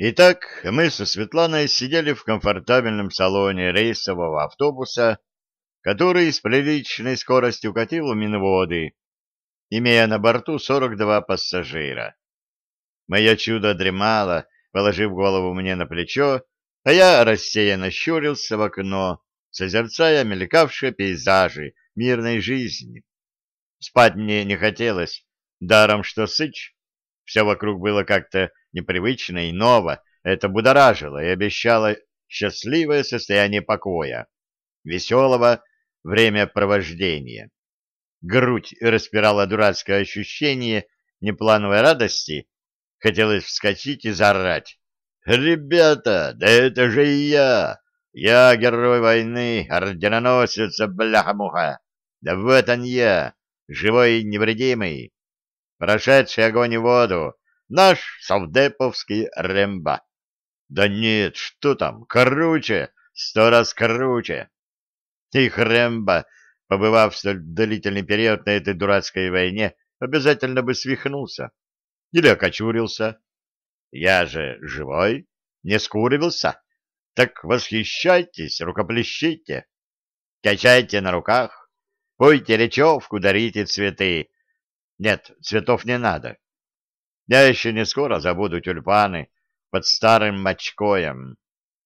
Итак, мы со Светланой сидели в комфортабельном салоне рейсового автобуса, который с приличной скоростью катил у Минводы, имея на борту 42 пассажира. Мое чудо дремало, положив голову мне на плечо, а я рассеянно щурился в окно, созерцая мелькавшие пейзажи мирной жизни. Спать мне не хотелось, даром что сыч. Все вокруг было как-то непривычно и ново, это будоражило и обещало счастливое состояние покоя, веселого времяпровождения. Грудь распирала дурацкое ощущение неплановой радости, хотелось вскочить и заорать. «Ребята, да это же я! Я герой войны, орденоносец, бляха-муха! Да вот он я, живой и невредимый, прошедший огонь и воду, Наш совдеповский Ремба. Да нет, что там, круче, сто раз круче. Их Ремба, побывав столь длительный период на этой дурацкой войне, обязательно бы свихнулся или окочурился. Я же живой, не скурился. Так восхищайтесь, рукоплещите, качайте на руках, пойте речевку, дарите цветы. Нет, цветов не надо. Я еще не скоро забуду тюльпаны под старым мочкоем,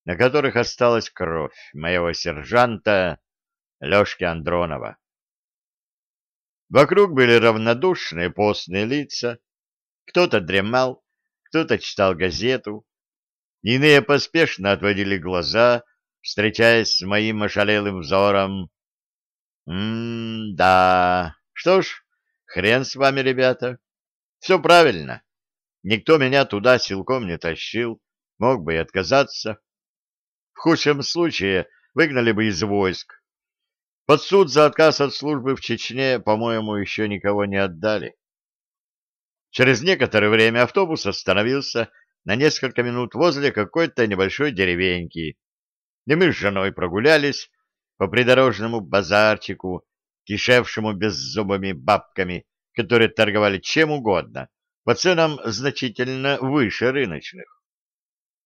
на которых осталась кровь моего сержанта Лешки Андронова. Вокруг были равнодушные постные лица. Кто-то дремал, кто-то читал газету. Иные поспешно отводили глаза, встречаясь с моим ошалелым взором. «М-да, что ж, хрен с вами, ребята. Все правильно. Никто меня туда силком не тащил, мог бы и отказаться. В худшем случае выгнали бы из войск. Под суд за отказ от службы в Чечне, по-моему, еще никого не отдали. Через некоторое время автобус остановился на несколько минут возле какой-то небольшой деревеньки, и мы с женой прогулялись по придорожному базарчику, кишевшему беззубыми бабками, которые торговали чем угодно, по ценам значительно выше рыночных.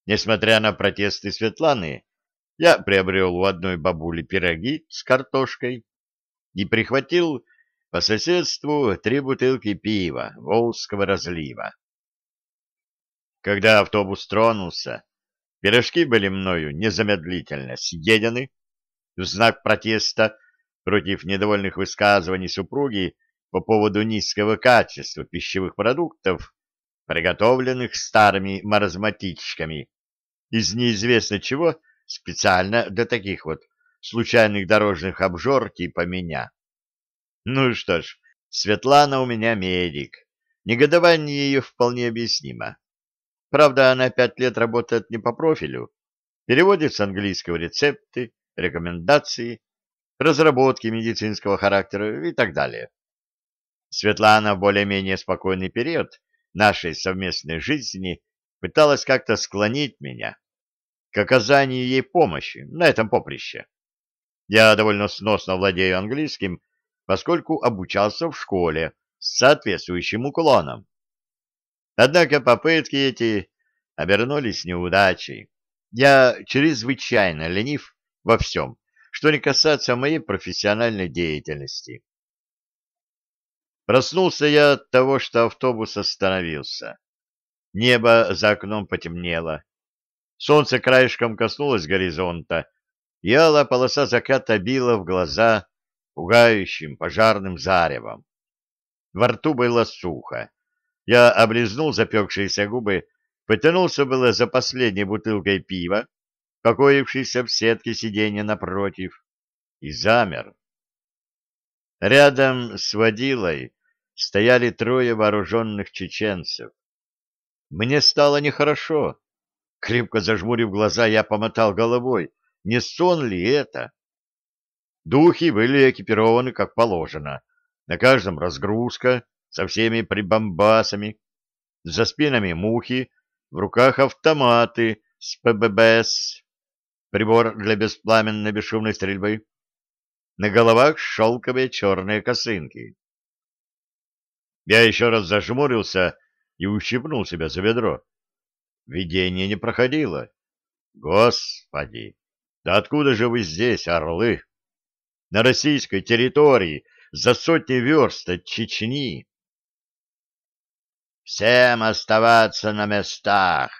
Несмотря на протесты Светланы, я приобрел у одной бабули пироги с картошкой и прихватил по соседству три бутылки пива волжского разлива. Когда автобус тронулся, пирожки были мною незамедлительно съедены в знак протеста против недовольных высказываний супруги по поводу низкого качества пищевых продуктов, приготовленных старыми маразматичками из неизвестно чего специально для таких вот случайных дорожных обжор типа меня. Ну что ж, Светлана у меня медик. Негодование ее вполне объяснимо. Правда, она пять лет работает не по профилю, переводит с английского рецепты, рекомендации, разработки медицинского характера и так далее. Светлана в более-менее спокойный период нашей совместной жизни пыталась как-то склонить меня к оказанию ей помощи на этом поприще. Я довольно сносно владею английским, поскольку обучался в школе с соответствующим уклоном. Однако попытки эти обернулись неудачей. Я чрезвычайно ленив во всем, что не касается моей профессиональной деятельности. Проснулся я от того, что автобус остановился. Небо за окном потемнело. Солнце краешком коснулось горизонта, алая полоса заката била в глаза пугающим пожарным заревом. Во рту было сухо. Я облизнул запекшиеся губы, потянулся было за последней бутылкой пива, покоившейся в сетке сиденья напротив, и замер. Рядом с водилой стояли трое вооруженных чеченцев. Мне стало нехорошо. Крепко зажмурив глаза, я помотал головой. Не сон ли это? Духи были экипированы как положено. На каждом разгрузка со всеми прибамбасами. За спинами мухи, в руках автоматы с ПББС, прибор для беспламенной бесшумной стрельбы. На головах шелковые черные косынки. Я еще раз зажмурился и ущипнул себя за бедро. видение не проходило. Господи, да откуда же вы здесь, орлы? На российской территории, за сотни верст от Чечни. Всем оставаться на местах!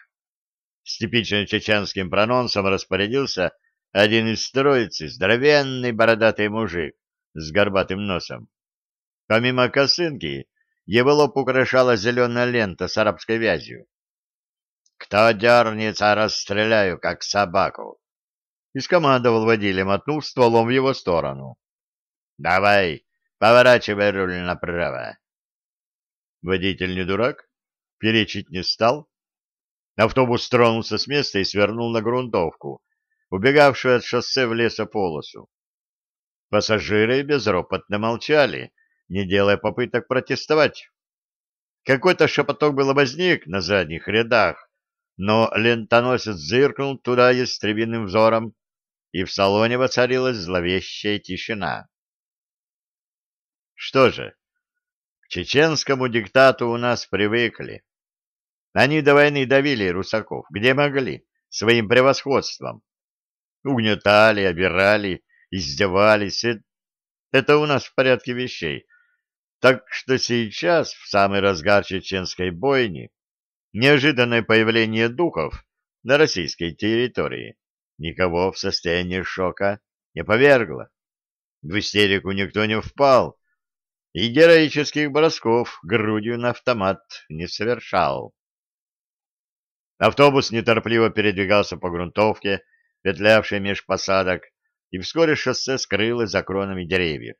С типичным чеченским прононсом распорядился один из троицы, здоровенный бородатый мужик с горбатым носом. Помимо косынки, его лоб украшала зеленая лента с арабской вязью. «Кто дернется, расстреляю, как собаку!» И скомандовал водиле, мотнув стволом в его сторону. «Давай, поворачивай руль направо!» Водитель не дурак, перечить не стал. Автобус тронулся с места и свернул на грунтовку, убегавшую от шоссе в лесополосу. Пассажиры безропотно молчали, не делая попыток протестовать. Какой-то шепоток было возник на задних рядах, но лентоносец зыркнул туда ястребиным взором, и в салоне воцарилась зловещая тишина. Что же, к чеченскому диктату у нас привыкли. Они до войны давили русаков, где могли, своим превосходством. Угнетали, обирали, издевались. Это у нас в порядке вещей. Так что сейчас, в самый разгар чеченской бойни, неожиданное появление духов на российской территории никого в состояние шока не повергло. В истерику никто не впал, и героических бросков грудью на автомат не совершал. Автобус неторопливо передвигался по грунтовке, петлявшей меж посадок, и вскоре шоссе скрылось за кронами деревьев.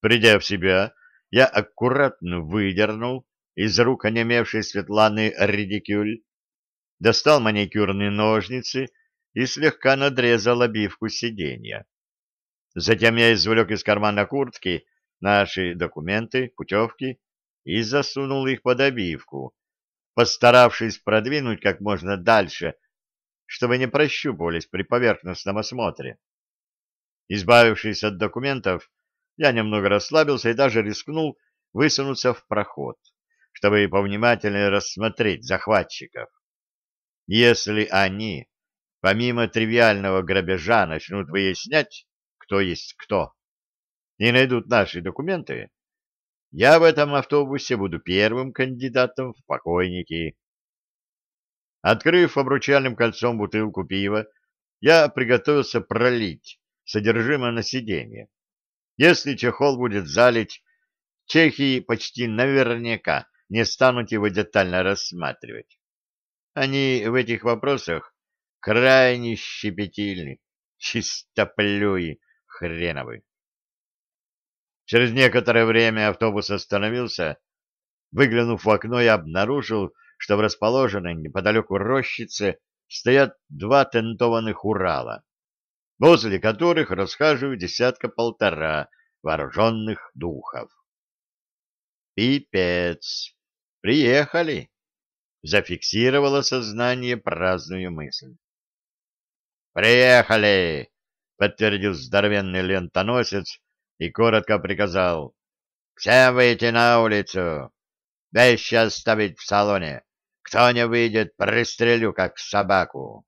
Придя в себя, я аккуратно выдернул из рук онемевшей Светланы редикюль, достал маникюрные ножницы и слегка надрезал обивку сиденья. Затем я извлек из кармана куртки наши документы, путевки и засунул их под обивку, постаравшись продвинуть как можно дальше, чтобы не прощупывались при поверхностном осмотре. Избавившись от документов, я немного расслабился и даже рискнул высунуться в проход, чтобы повнимательнее рассмотреть захватчиков. Если они, помимо тривиального грабежа, начнут выяснять, кто есть кто, и найдут наши документы, я в этом автобусе буду первым кандидатом в покойники. Открыв обручальным кольцом бутылку пива, я приготовился пролить содержимое на сиденье. Если чехол будет залить, чехи почти наверняка не станут его детально рассматривать. Они в этих вопросах крайне щепетильны, чистоплюи хреновы. Через некоторое время автобус остановился. Выглянув в окно, я обнаружил, что в расположенной неподалеку рощице стоят два тентованных Урала возле которых расхаживают десятка-полтора вооруженных духов. «Пипец! Приехали!» — зафиксировало сознание праздную мысль. «Приехали!» — подтвердил здоровенный лентоносец и коротко приказал. «Всем выйти на улицу! Вещи оставить в салоне! Кто не выйдет, пристрелю, как собаку!»